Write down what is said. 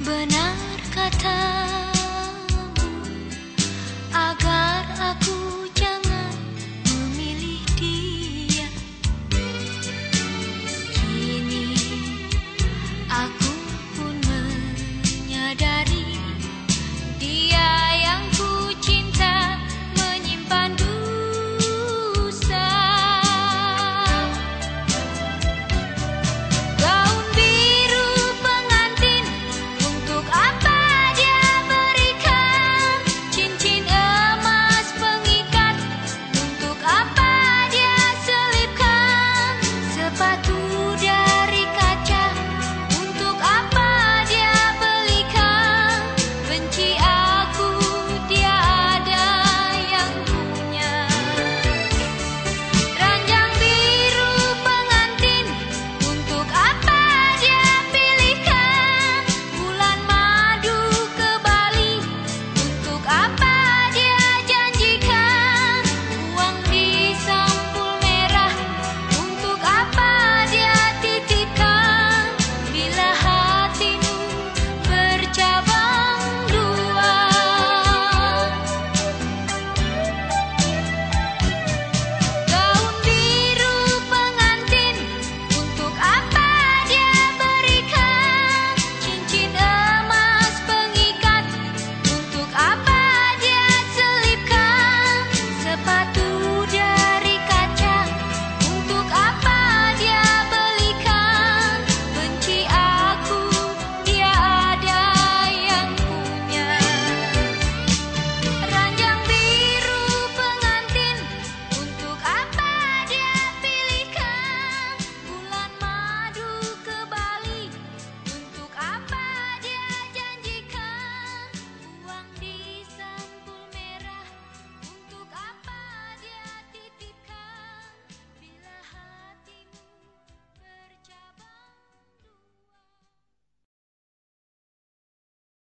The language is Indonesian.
Benar kata